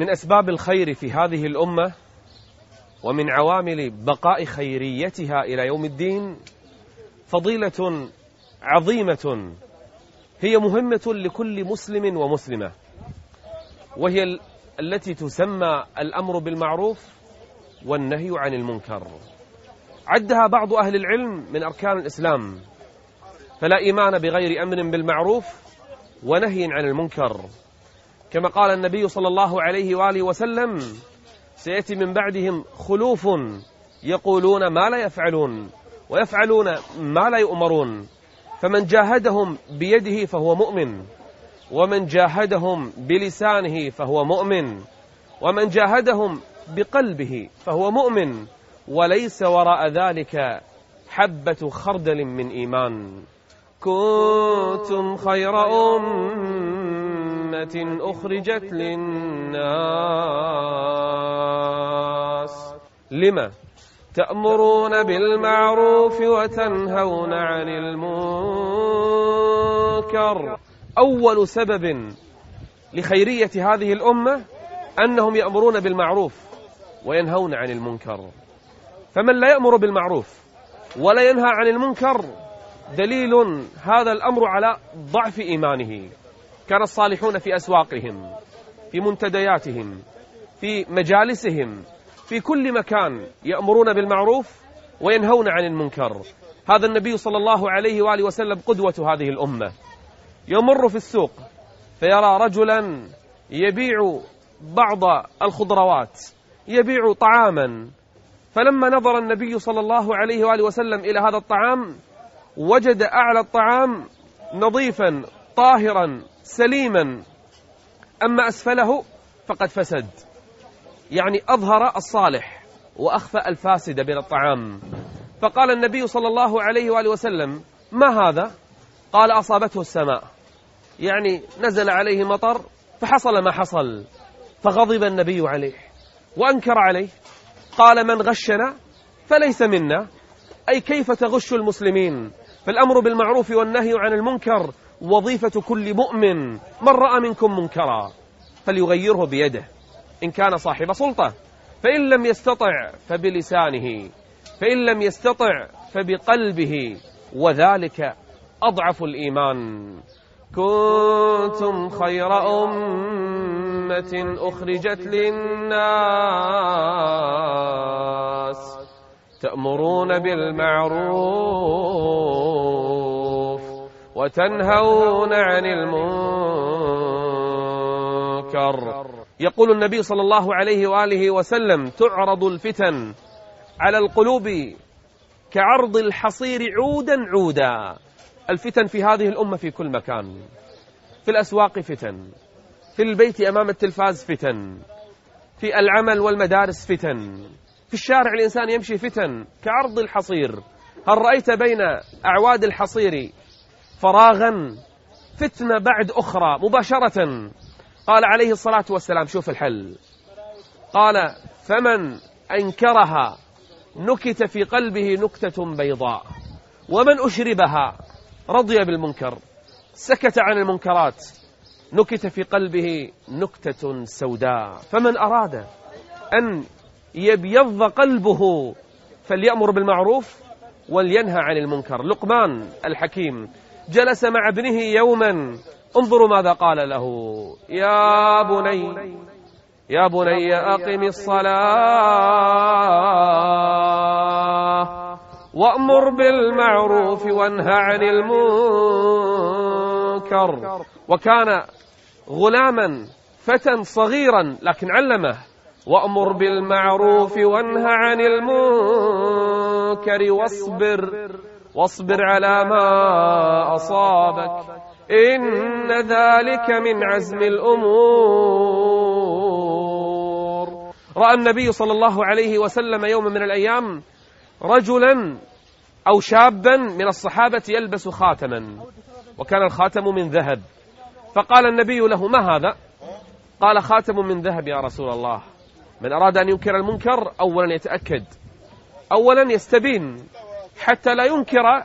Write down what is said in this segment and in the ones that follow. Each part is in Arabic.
من أسباب الخير في هذه الأمة ومن عوامل بقاء خيريتها إلى يوم الدين فضيلة عظيمة هي مهمة لكل مسلم ومسلمة وهي التي تسمى الأمر بالمعروف والنهي عن المنكر. عدها بعض أهل العلم من أركان الإسلام فلا إيمان بغير أمر بالمعروف ونهي عن المنكر. كما قال النبي صلى الله عليه وآله وسلم سيأتي من بعدهم خلوف يقولون ما لا يفعلون ويفعلون ما لا يؤمرون. فمن جاهدهم بيده فهو مؤمن ومن جاهدهم بلسانه فهو مؤمن ومن جاهدهم بقلبه فهو مؤمن. وليس وراء ذلك حبة خردل من إيمان. كنتم خير أمة. أخرجت للناس. لما تأمرون بالمعروف وتنهون عن المنكر. أول سبب لخيرية هذه الأمة أنهم يأمرون بالمعروف وينهون عن المنكر. فمن لا يأمر بالمعروف ولا ينهى عن المنكر دليل هذا الأمر على ضعف إيمانه. كان الصالحون في أسواقهم في منتدياتهم في مجالسهم في كل مكان يأمرون بالمعروف وينهون عن المنكر. هذا النبي صلى الله عليه وآله وسلم قدوة هذه الأمة. يمر في السوق فيرى رجلا يبيع بعض الخضروات يبيع طعاما. فلما نظر النبي صلى الله عليه وآله وسلم إلى هذا الطعام وجد أعلى الطعام نظيفا طاهرا. سليما. أما أسفله فقد فسد. يعني أظهر الصالح وأخفى الفاسد من الطعام. فقال النبي صلى الله عليه وآله وسلم ما هذا؟ قال أصابته السماء. يعني نزل عليه مطر فحصل ما حصل فغضب النبي عليه وأنكر عليه. قال من غشنا فليس منا. أي كيف تغش المسلمين؟ فالأمر بالمعروف والنهي عن المنكر وظيفة كل مؤمن من رأى منكم منكرا فليغيره بيده. إن كان صاحب سلطة فإن لم يستطع فبلسانه فإن لم يستطع فبقلبه وذلك أضعف الإيمان. كنتم خير أمة أخرجت للناس تأمرون بالمعروف وتنهون عن المنكر. يقول النبي صلى الله عليه وآله وسلم تعرض الفتن على القلوب كعرض الحصير عودا عودا. الفتن في هذه الأمة في كل مكان. في الأسواق فتن. في البيت أمام التلفاز فتن. في العمل والمدارس فتن. في الشارع الإنسان يمشي فتن كعرض الحصير. هل رأيت بين أعواد الحصير فراغا فتنة بعد أخرى مباشرة. قال عليه الصلاة والسلام شوف الحل. قال فمن أنكرها نكت في قلبه نكتة بيضاء. ومن أشربها رضي بالمنكر. سكت عن المنكرات نكت في قلبه نكتة سوداء. فمن أراد أن يبيض قلبه فليأمر بالمعروف ولينهى عن المنكر. لقمان الحكيم جلس مع ابنه يوما. انظروا ماذا قال له. يا بني يا بني أقم الصلاة وأمر بالمعروف وانهى عن المنكر. وكان غلاما فتى صغيرا لكن علمه. وأمر بالمعروف وانهى عن المنكر واصبر. واصبر على ما أصابك. إن ذلك من عزم الأمور. رأى النبي صلى الله عليه وسلم يوم من الأيام رجلا أو شابا من الصحابة يلبس خاتما وكان الخاتم من ذهب. فقال النبي له ما هذا؟ قال خاتم من ذهب يا رسول الله. من أراد أن ينكر المنكر أولا يتأكد أولا يستبين حتى لا ينكر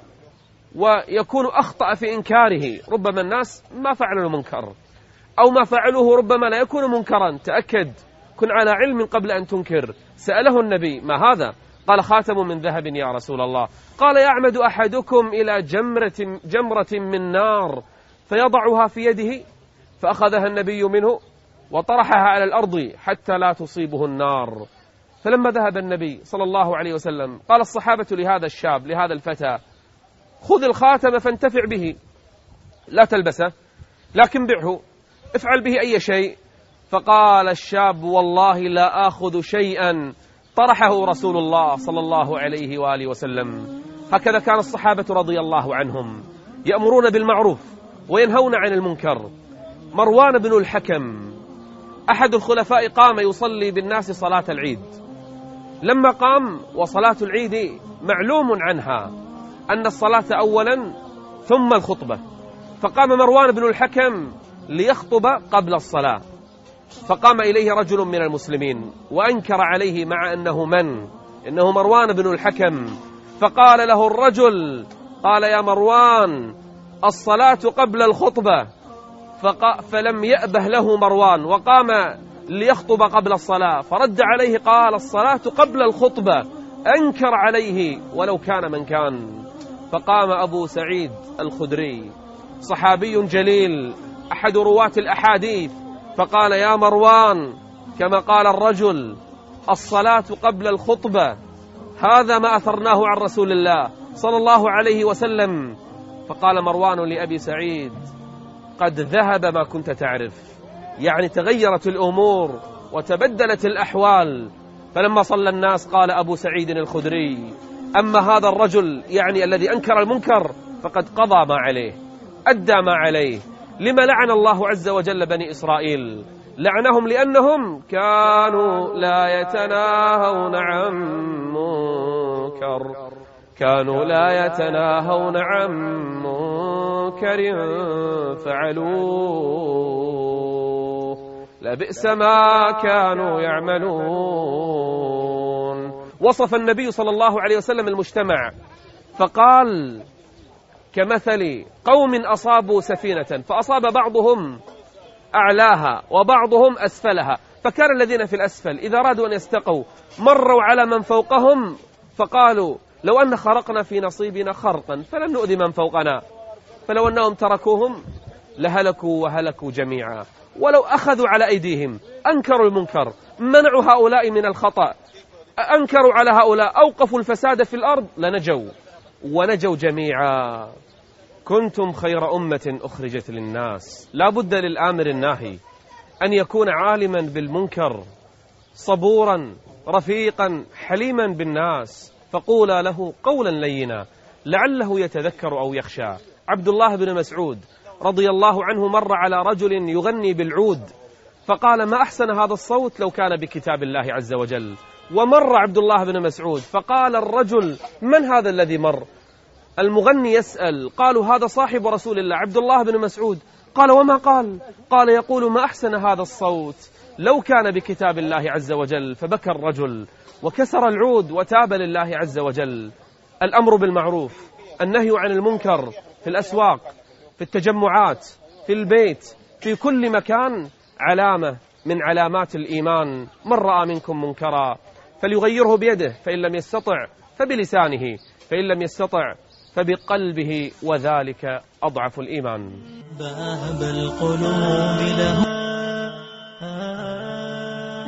ويكون أخطأ في إنكاره. ربما الناس ما فعلوا منكر أو ما فعلوه ربما لا يكون منكرا. تأكد. كن على علم قبل أن تنكر. سأله النبي ما هذا؟ قال خاتم من ذهب يا رسول الله. قال يعمد أحدكم إلى جمرة, جمرة من نار فيضعها في يده فأخذها النبي منه وطرحها على الأرض حتى لا تصيبه النار. فلما ذهب النبي صلى الله عليه وسلم قال الصحابة لهذا الشاب لهذا الفتى خذ الخاتم فانتفع به لا تلبسه لكن بعه افعل به أي شيء. فقال الشاب والله لا آخذ شيئا طرحه رسول الله صلى الله عليه وآله وسلم. هكذا كان الصحابة رضي الله عنهم يأمرون بالمعروف وينهون عن المنكر. مروان بن الحكم أحد الخلفاء قام يصلي بالناس صلاة العيد. لما قام وصلاة العيد معلوم عنها أن الصلاة أولا ثم الخطبة. فقام مروان بن الحكم ليخطب قبل الصلاة. فقام إليه رجل من المسلمين وأنكر عليه مع أنه من؟ إنه مروان بن الحكم. فقال له الرجل قال يا مروان الصلاة قبل الخطبة. فلم يأبه له مروان وقام ليخطب قبل الصلاة. فرد عليه قال الصلاة قبل الخطبة. أنكر عليه ولو كان من كان. فقام أبو سعيد الخدري. صحابي جليل. أحد رواة الأحاديث. فقال يا مروان كما قال الرجل الصلاة قبل الخطبة. هذا ما أثرناه عن رسول الله صلى الله عليه وسلم. فقال مروان لأبي سعيد قد ذهب ما كنت تعرف. يعني تغيرت الأمور وتبدلت الأحوال. فلما صلى الناس قال أبو سعيد الخدري أما هذا الرجل يعني الذي أنكر المنكر فقد قضى ما عليه أدى ما عليه. لما لعن الله عز وجل بني إسرائيل؟ لعنهم لأنهم كانوا لا يتناهون عن منكر. كانوا لا يتناهون عن منكر فعلوه. لبئس ما كانوا يعملون. وصف النبي صلى الله عليه وسلم المجتمع فقال كمثل قوم أصابوا سفينة فأصاب بعضهم أعلاها وبعضهم أسفلها فكان الذين في الأسفل إذا أرادوا أن يستقوا مروا على من فوقهم فقالوا لو أن خرقنا في نصيبنا خرقا فلن نؤذي من فوقنا فلو أنهم تركوهم لهلكوا وهلكوا جميعا. ولو أخذوا على أيديهم أنكروا المنكر منعوا هؤلاء من الخطأ أنكروا على هؤلاء أوقفوا الفساد في الأرض لنجوا ونجوا جميعا. كنتم خير أمة أخرجت للناس. لا بد للآمر الناهي أن يكون عالما بالمنكر صبورا رفيقا حليما بالناس. فقولا له قولا لينا لعله يتذكر أو يخشى. عبد الله بن مسعود رضي الله عنه مر على رجل يغني بالعود فقال ما أحسن هذا الصوت لو كان بكتاب الله عز وجل؟ ومر عبد الله بن مسعود فقال الرجل من هذا الذي مر؟ المغني يسأل قالوا هذا صاحب رسول الله عبد الله بن مسعود. قال وما قال؟ قال يقول ما أحسن هذا الصوت لو كان بكتاب الله عز وجل. فبكى الرجل وكسر العود وتاب لله عز وجل. الأمر بالمعروف النهي عن المنكر في الأسواق في التجمعات في البيت في كل مكان علامة من علامات الإيمان. من رأى منكم منكرا فليغيره بيده فإن لم يستطع فبلسانه فإن لم يستطع فبقلبه وذلك أضعف الإيمان. القلوب له.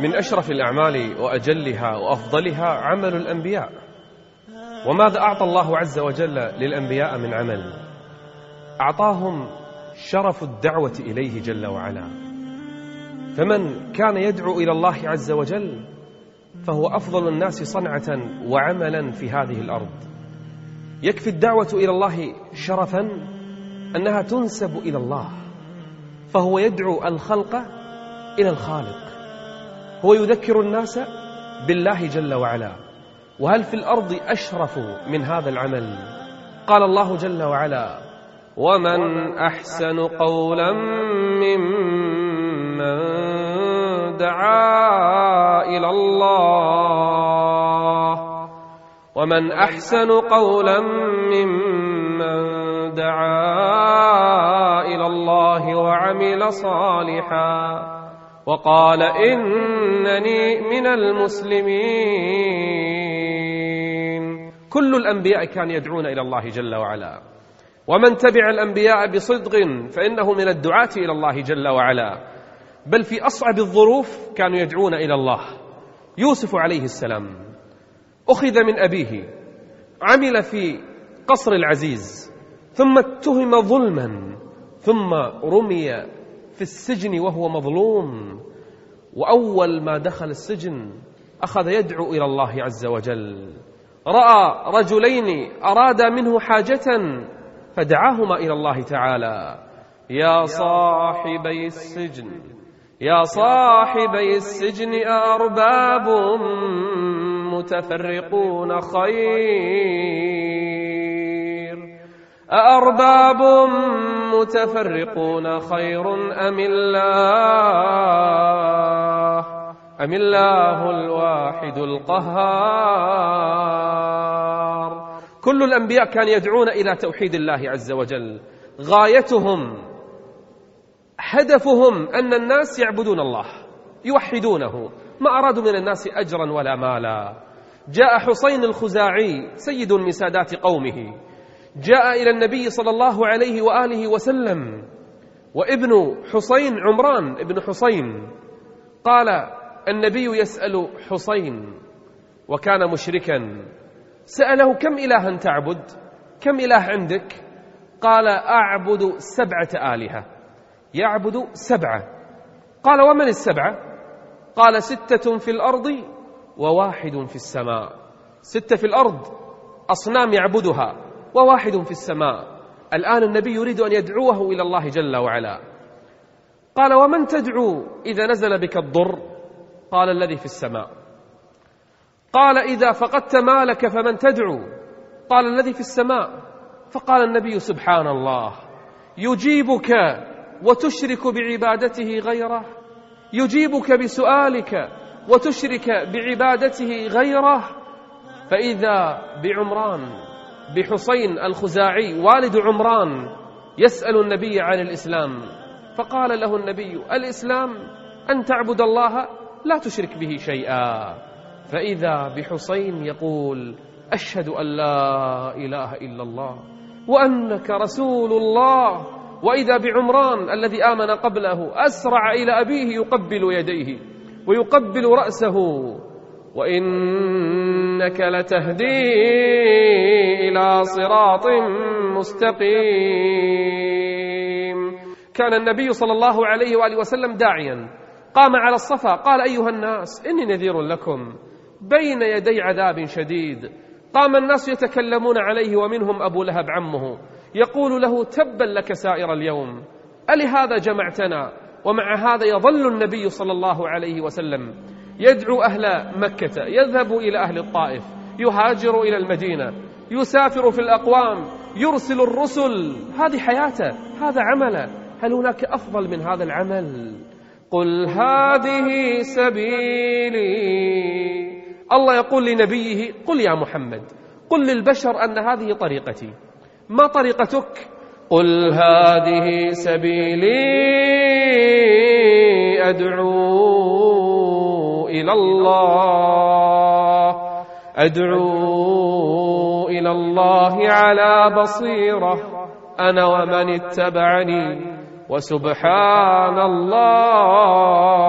من أشرف الأعمال وأجلها وأفضلها عمل الأنبياء. وماذا أعطى الله عز وجل للأنبياء من عمل؟ أعطاهم شرف الدعوة إليه جل وعلا. فمن كان يدعو إلى الله عز وجل فهو أفضل الناس صنعة وعملا في هذه الأرض. يكفي الدعوة إلى الله شرفا أنها تنسب إلى الله. فهو يدعو الخلق إلى الخالق. هو يذكر الناس بالله جل وعلا. وهل في الأرض أشرف من هذا العمل؟ قال الله جل وعلا ومن أحسن قولا ممن دعا إلى الله ومن أحسن قولا ممن دعا إلى الله وعمل صالحا وقال إنني من المسلمين كل الأنبياء كان يدعون إلى الله جل وعلا ومن تبع الأنبياء بصدق فإنه من الدعاة إلى الله جل وعلا. بل في أصعب الظروف كانوا يدعون إلى الله. يوسف عليه السلام أخذ من أبيه عمل في قصر العزيز ثم اتهم ظلما ثم رمي في السجن وهو مظلوم. وأول ما دخل السجن أخذ يدعو إلى الله عز وجل. رأى رجلين أراد منه حاجة فدعاهما إلى الله تعالى. يا صاحبي السجن يا صاحبي السجن أرباب متفرقون خير؟ أأرباب متفرقون خير أم الله؟ أم الله الواحد القهار؟ كل الأنبياء كان يدعون إلى توحيد الله عز وجل. غايتهم هدفهم أن الناس يعبدون الله يوحدونه. ما أرادوا من الناس أجرا ولا مالا. جاء حسين الخزاعي سيد من سادات قومه. جاء إلى النبي صلى الله عليه وآله وسلم. وابن حسين عمران ابن حسين. قال النبي يسأل حسين وكان مشركا. سأله كم إلها تعبد؟ كم إله عندك؟ قال أعبد سبعة آلهة. يعبد سبعة. قال ومن السبعة؟ قال ستة في الأرض وواحد في السماء. ستة في الأرض أصنام يعبدها وواحد في السماء. الآن النبي يريد أن يدعوه إلى الله جل وعلا. قال ومن تدعو إذا نزل بك الضر؟ قال الذي في السماء. قال إذا فقدت مالك فمن تدعو؟ قال الذي في السماء. فقال النبي سبحان الله. يجيبك وتشرك بعبادته غيره. يجيبك بسؤالك وتشرك بعبادته غيره. فإذا بعمران بحسين الخزاعي والد عمران يسأل النبي عن الإسلام. فقال له النبي الإسلام أن تعبد الله لا تشرك به شيئا. فإذا بحسين يقول أشهد أن لا إله إلا الله وأنك رسول الله وإذا بعمران الذي آمن قبله أسرع إلى أبيه يقبل يديه ويقبل رأسه وإنك لتهدي إلى صراط مستقيم كان النبي صلى الله عليه وآله وسلم داعيا قام على الصفا قال أيها الناس إني نذير لكم بين يدي عذاب شديد. قام الناس يتكلمون عليه ومنهم أبو لهب عمه. يقول له تبا لك سائر اليوم. ألهذا جمعتنا؟ ومع هذا يظل النبي صلى الله عليه وسلم يدعو أهل مكة يذهب إلى أهل الطائف يهاجر إلى المدينة يسافر في الأقوام يرسل الرسل. هذه حياته هذا عمله. هل هناك أفضل من هذا العمل؟ قل هذه سبيلي. الله يقول لنبيه قل يا محمد قل للبشر أن هذه طريقتي. ما طريقتك؟ قل هذه سبيلي أدعو إلى الله أدعو إلى الله على بصيرة أنا ومن اتبعني وسبحان الله.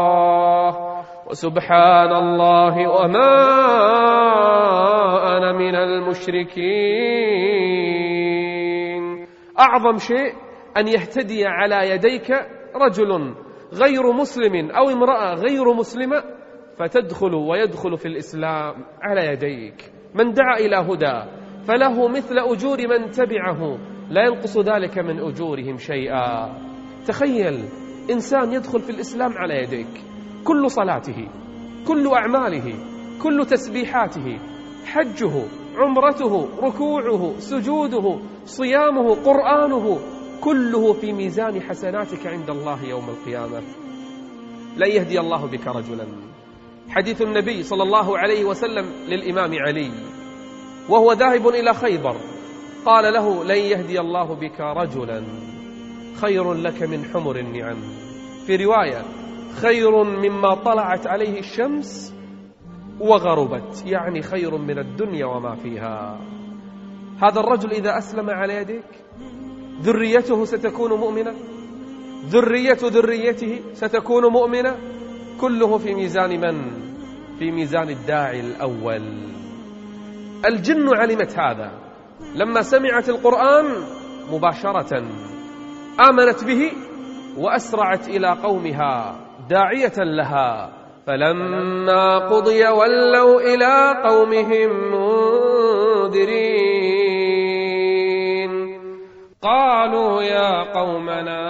وسبحان الله وما أنا من المشركين أعظم شيء أن يهتدي على يديك رجل غير مسلم أو امرأة غير مسلمة فتدخل ويدخل في الإسلام على يديك من دعا إلى هدى فله مثل أجور من تبعه لا ينقص ذلك من أجورهم شيئا تخيل إنسان يدخل في الإسلام على يديك كل صلاته كل أعماله كل تسبيحاته حجه عمرته ركوعه سجوده صيامه قرآنه كله في ميزان حسناتك عند الله يوم القيامة. لا يهدي الله بك رجلا. حديث النبي صلى الله عليه وسلم للإمام علي وهو ذاهب إلى خيبر قال له لن يهدي الله بك رجلا خير لك من حمر النعم. في رواية خير مما طلعت عليه الشمس وغربت يعني خير من الدنيا وما فيها. هذا الرجل إذا أسلم على يديك ذريته ستكون مؤمنة؟ ذرية ذريته ستكون مؤمنة؟ كله في ميزان من؟ في ميزان الداعي الأول. الجن علمت هذا. لما سمعت القرآن مباشرة آمنت به وأسرعت إلى قومها. داعية لها. فلما قضي ولوا إلى قومهم منذرين. قالوا يا قومنا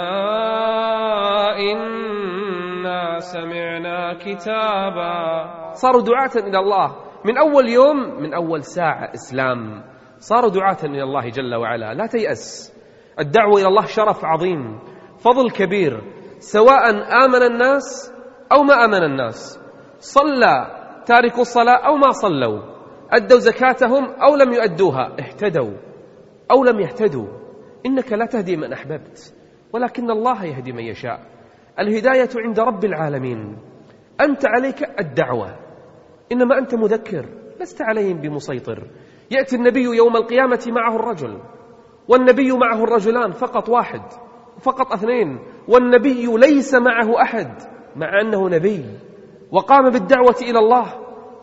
إنا سمعنا كتابا. صاروا دعاة إلى الله. من أول يوم من أول ساعة إسلام. صاروا دعاة إلى الله جل وعلا. لا تيأس. الدعوة إلى الله شرف عظيم. فضل كبير. سواء آمن الناس أو ما آمن الناس. صلى تاركوا الصلاة أو ما صلوا. أدوا زكاتهم أو لم يؤدوها. اهتدوا أو لم يهتدوا. إنك لا تهدي من أحببت ولكن الله يهدي من يشاء. الهداية عند رب العالمين. أنت عليك الدعوة. إنما أنت مذكر لست عليهم بمسيطر. يأتي النبي يوم القيامة معه الرجل والنبي معه الرجلان فقط واحد. فقط اثنين. والنبي ليس معه أحد مع أنه نبي. وقام بالدعوة إلى الله.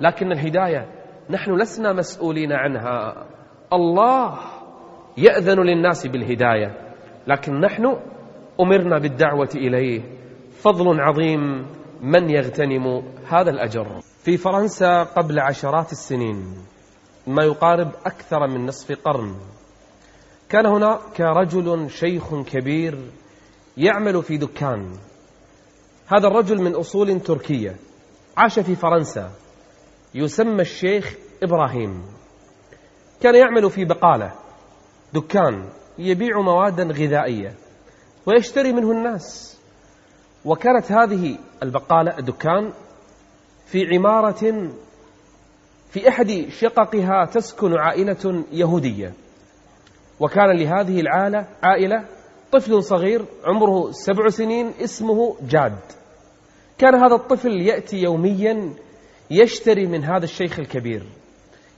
لكن الهداية نحن لسنا مسؤولين عنها. الله يأذن للناس بالهداية. لكن نحن أمرنا بالدعوة إليه. فضل عظيم من يغتنم هذا الأجر. في فرنسا قبل عشرات السنين ما يقارب أكثر من نصف قرن. كان هناك رجل شيخ كبير يعمل في دكان. هذا الرجل من أصول تركية عاش في فرنسا يسمى الشيخ إبراهيم. كان يعمل في بقالة دكان يبيع مواد غذائية ويشتري منه الناس. وكانت هذه البقالة الدكان في عمارة في أحد شققها تسكن عائلة يهودية. وكان لهذه العائلة عائلة طفل صغير عمره سبع سنين اسمه جاد. كان هذا الطفل يأتي يوميا يشتري من هذا الشيخ الكبير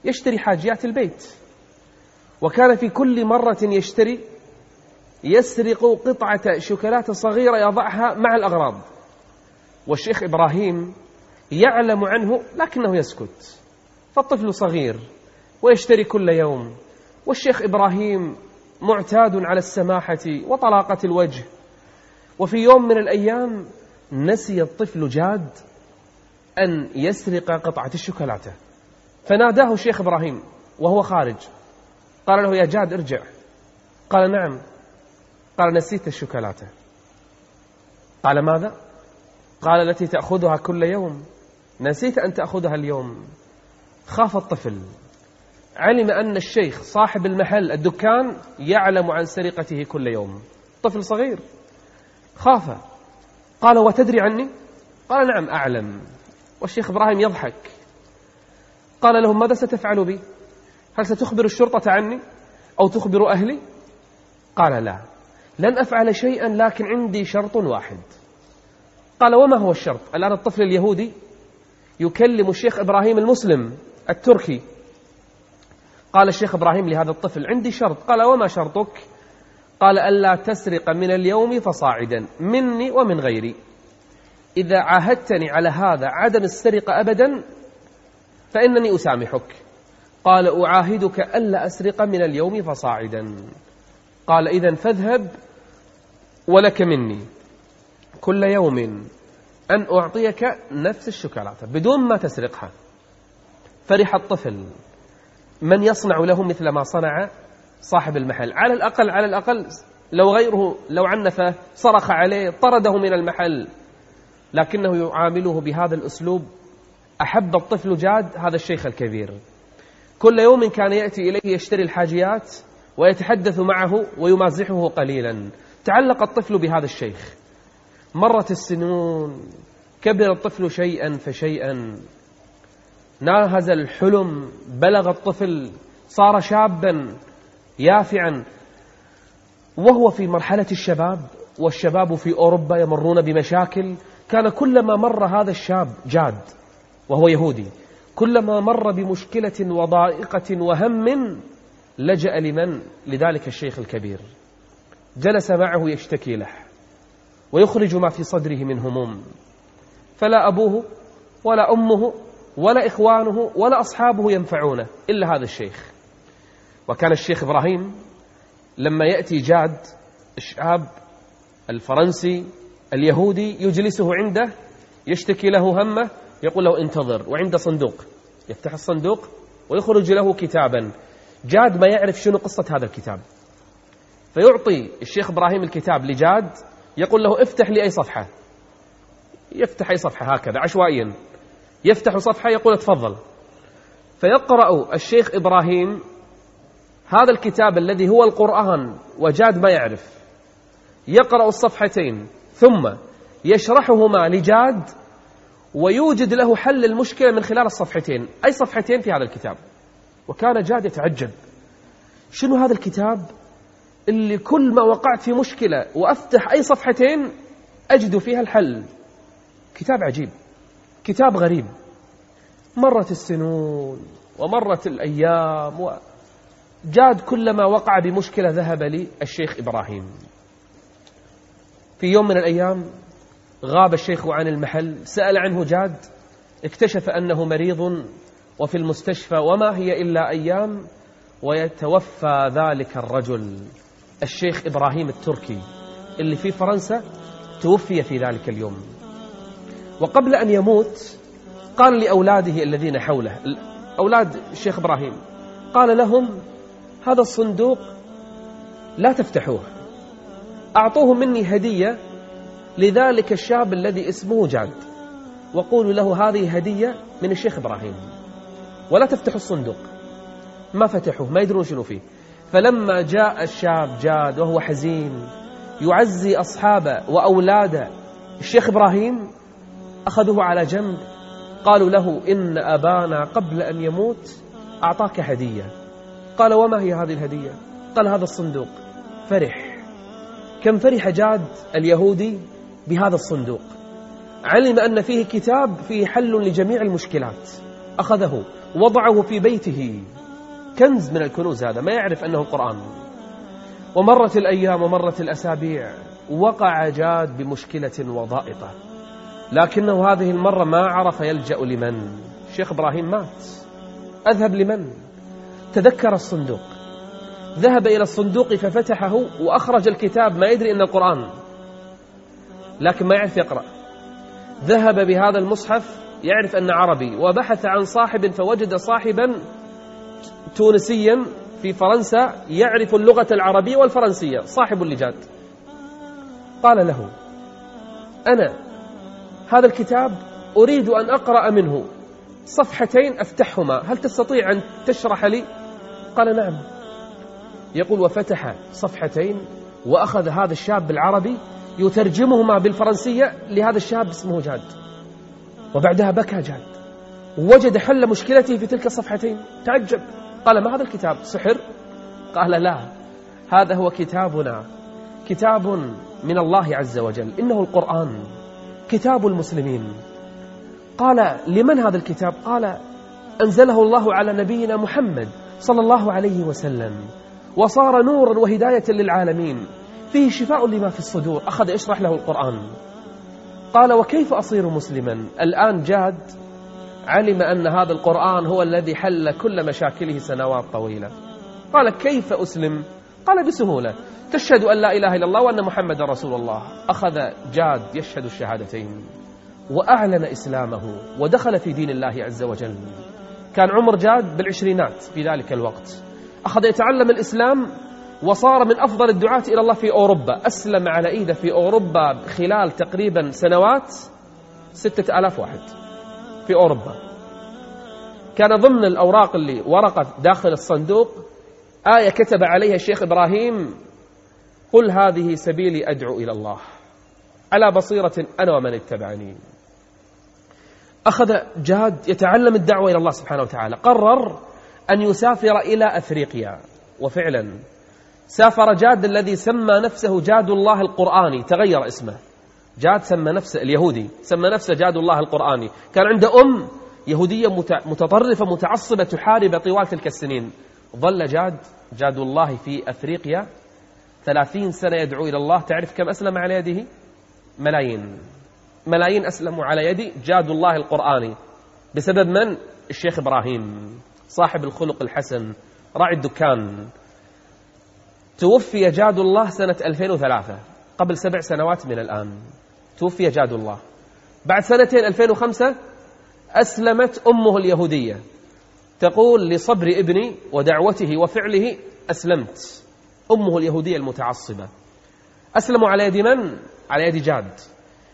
يشتري حاجيات البيت. وكان في كل مرة يشتري يسرق قطعة شوكولاتة صغيرة يضعها مع الأغراض. والشيخ إبراهيم يعلم عنه لكنه يسكت. فالطفل صغير ويشتري كل يوم. والشيخ إبراهيم معتاد على السماحة وطلاقة الوجه. وفي يوم من الأيام نسي الطفل جاد أن يسرق قطعة الشوكولاتة. فناداه الشيخ إبراهيم وهو خارج. قال له يا جاد ارجع. قال نعم. قال نسيت الشوكولاتة. قال ماذا؟ قال التي تأخذها كل يوم. نسيت أن تأخذها اليوم. خاف الطفل. علم أن الشيخ صاحب المحل الدكان يعلم عن سرقته كل يوم. طفل صغير. خاف قال وتدري عني؟ قال نعم أعلم. والشيخ إبراهيم يضحك. قال لهم ماذا ستفعل بي؟ هل ستخبر الشرطة عني أو تخبر أهلي؟ قال لا لن أفعل شيئا لكن عندي شرط واحد. قال وما هو الشرط؟ الآن الطفل اليهودي يكلم الشيخ إبراهيم المسلم التركي. قال الشيخ إبراهيم لهذا الطفل عندي شرط. قال وما شرطك؟ قال ألا تسرق من اليوم فصاعدا مني ومن غيري. إذا عاهدتني على هذا عدم السرقة أبدا فإنني أسامحك. قال أعاهدك ألا أسرق من اليوم فصاعدا. قال إذا فاذهب ولك مني. كل يوم أن أعطيك نفس الشوكولاتة بدون ما تسرقها. فرح الطفل. من يصنع له مثل ما صنع صاحب المحل. على الأقل على الأقل لو غيره لو عنفه صرخ عليه طرده من المحل. لكنه يعامله بهذا الأسلوب. أحب الطفل جاد هذا الشيخ الكبير. كل يوم كان يأتي إليه يشتري الحاجيات ويتحدث معه ويمازحه قليلا. تعلق الطفل بهذا الشيخ. مرت السنون كبر الطفل شيئا فشيئا. ناهز الحلم بلغ الطفل صار شابا يافعا. وهو في مرحلة الشباب والشباب في أوروبا يمرون بمشاكل. كان كلما مر هذا الشاب جاد وهو يهودي. كلما مر بمشكلة وضائقة وهم لجأ لمن؟ لذلك الشيخ الكبير. جلس معه يشتكي له ويخرج ما في صدره من هموم. فلا أبوه ولا أمه ولا إخوانه ولا أصحابه ينفعونه إلا هذا الشيخ. وكان الشيخ إبراهيم لما يأتي جاد الشاب الفرنسي اليهودي يجلسه عنده يشتكي له همه يقول له انتظر وعنده صندوق. يفتح الصندوق ويخرج له كتابا. جاد ما يعرف شنو قصة هذا الكتاب. فيعطي الشيخ إبراهيم الكتاب لجاد يقول له افتح لي أي صفحة. يفتح أي صفحة هكذا عشوائيا. يفتح صفحة يقول اتفضل. فيقرأ الشيخ إبراهيم هذا الكتاب الذي هو القرآن وجاد ما يعرف. يقرأ الصفحتين ثم يشرحهما لجاد ويوجد له حل المشكلة من خلال الصفحتين. أي صفحتين في هذا الكتاب؟ وكان جاد يتعجب. شنو هذا الكتاب؟ اللي كل ما وقعت في مشكلة وأفتح أي صفحتين أجد فيها الحل. كتاب عجيب. كتاب غريب. مرت السنون ومرت الأيام و... جاد كلما وقع بمشكلة ذهب لي الشيخ إبراهيم. في يوم من الأيام غاب الشيخ عن المحل سأل عنه جاد اكتشف أنه مريض وفي المستشفى وما هي إلا أيام ويتوفى ذلك الرجل الشيخ إبراهيم التركي اللي في فرنسا توفي في ذلك اليوم. وقبل أن يموت قال لأولاده الذين حوله. أولاد الشيخ إبراهيم. قال لهم هذا الصندوق لا تفتحوه. أعطوه مني هدية لذلك الشاب الذي اسمه جاد. وقولوا له هذه هدية من الشيخ إبراهيم. ولا تفتحوا الصندوق. ما فتحوه ما يدرون شنو فيه. فلما جاء الشاب جاد وهو حزين يعزي أصحابه وأولاده الشيخ إبراهيم أخذه على جنب. قالوا له إن أبانا قبل أن يموت أعطاك هدية. قال وما هي هذه الهدية؟ قال هذا الصندوق. فرح. كم فرح جاد اليهودي بهذا الصندوق. علم أن فيه كتاب فيه حل لجميع المشكلات. أخذه وضعه في بيته. كنز من الكنوز هذا ما يعرف أنه قرآن. ومرت الأيام ومرت الأسابيع وقع جاد بمشكلة وضائطة لكنه هذه المرة ما عرف يلجأ لمن. شيخ إبراهيم مات. أذهب لمن؟ تذكر الصندوق. ذهب إلى الصندوق ففتحه وأخرج الكتاب ما يدري أن القرآن. لكن ما يعرف يقرأ. ذهب بهذا المصحف يعرف أن عربي وبحث عن صاحب فوجد صاحبا تونسيا في فرنسا يعرف اللغة العربية والفرنسية. صاحب اللجاد قال له أنا هذا الكتاب أريد أن أقرأ منه. صفحتين أفتحهما. هل تستطيع أن تشرح لي؟ قال نعم. يقول وفتح صفحتين وأخذ هذا الشاب العربي يترجمهما بالفرنسية لهذا الشاب اسمه جاد. وبعدها بكى جاد. وجد حل مشكلته في تلك الصفحتين. تعجب. قال ما هذا الكتاب؟ سحر؟ قال لا. هذا هو كتابنا. كتاب من الله عز وجل. إنه القرآن. كتاب المسلمين. قال لمن هذا الكتاب؟ قال أنزله الله على نبينا محمد صلى الله عليه وسلم وصار نورا وهداية للعالمين فيه شفاء لما في الصدور. أخذ يشرح له القرآن. قال وكيف أصير مسلما؟ الآن جاد علم أن هذا القرآن هو الذي حل كل مشاكله سنوات طويلة. قال كيف أسلم؟ قال بسهولة. تشهد أن لا إله إلا الله وأن محمد رسول الله. أخذ جاد يشهد الشهادتين. وأعلن إسلامه. ودخل في دين الله عز وجل. كان عمر جاد بالعشرينات في ذلك الوقت. أخذ يتعلم الإسلام وصار من أفضل الدعاة إلى الله في أوروبا. أسلم على إيده في أوروبا خلال تقريبا سنوات ستة آلاف واحد في أوروبا. كان ضمن الأوراق اللي ورقة داخل الصندوق آية كتب عليها الشيخ إبراهيم قل هذه سبيلي أدعو إلى الله. على بصيرة أنا ومن اتبعني. أخذ جاد يتعلم الدعوة إلى الله سبحانه وتعالى. قرر أن يسافر إلى أفريقيا. وفعلا سافر جاد الذي سمى نفسه جاد الله القرآني تغير اسمه. جاد سمى نفسه اليهودي سمى نفسه جاد الله القرآني. كان عنده أم يهودية متطرفة متعصبة تحارب طوال تلك السنين. ظل جاد جاد الله في أفريقيا ثلاثين سنة يدعو إلى الله تعرف كم أسلم على يده ملايين ملايين أسلموا على يدي جاد الله القرآني بسبب من؟ الشيخ إبراهيم صاحب الخلق الحسن. راعي الدكان توفي جاد الله سنة 2003 قبل سبع سنوات من الآن. توفي جاد الله بعد سنتين 2005 أسلمت أمه اليهودية تقول لصبر ابني ودعوته وفعله أسلمت أمه اليهودية المتعصبة أسلم على يد من؟ على يد جاد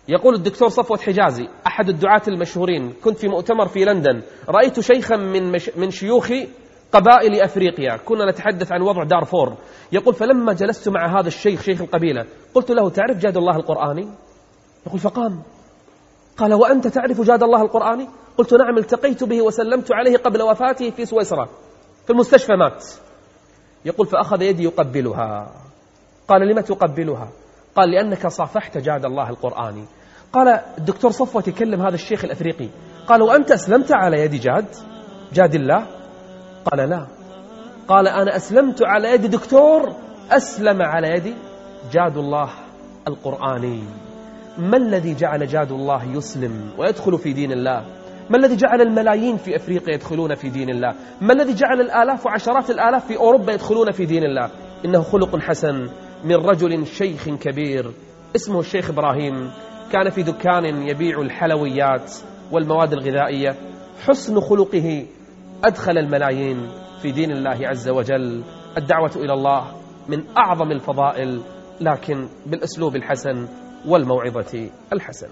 يقول الدكتور صفوة حجازي أحد الدعاة المشهورين كنت في مؤتمر في لندن رأيت شيخا من, مش من شيوخ قبائل أفريقيا كنا نتحدث عن وضع دارفور يقول فلما جلست مع هذا الشيخ شيخ القبيلة قلت له تعرف جاد الله القرآني؟ يقول فقام قال وأنت تعرف جاد الله القرآني؟ قلت نعم التقيت به وسلمت عليه قبل وفاته في سويسرا في المستشفى مات. يقول فأخذ يدي يقبلها. قال لما تقبلها؟ قال لأنك صافحت جاد الله القرآني قال الدكتور صفوة يكلم هذا الشيخ الأفريقي. قال وأنت أسلمت على يد جاد؟ جاد الله؟ قال لا. قال أنا أسلمت على يد دكتور أسلم على يد جاد الله القرآني. ما الذي جعل جاد الله يسلم ويدخل في دين الله؟ ما الذي جعل الملايين في أفريقيا يدخلون في دين الله؟ ما الذي جعل الآلاف وعشرات الآلاف في أوروبا يدخلون في دين الله؟ إنه خلق حسن من رجل شيخ كبير اسمه الشيخ إبراهيم. كان في دكان يبيع الحلويات والمواد الغذائية. حسن خلقه أدخل الملايين في دين الله عز وجل. الدعوة إلى الله من أعظم الفضائل لكن بالأسلوب الحسن والموعظة الحسنة.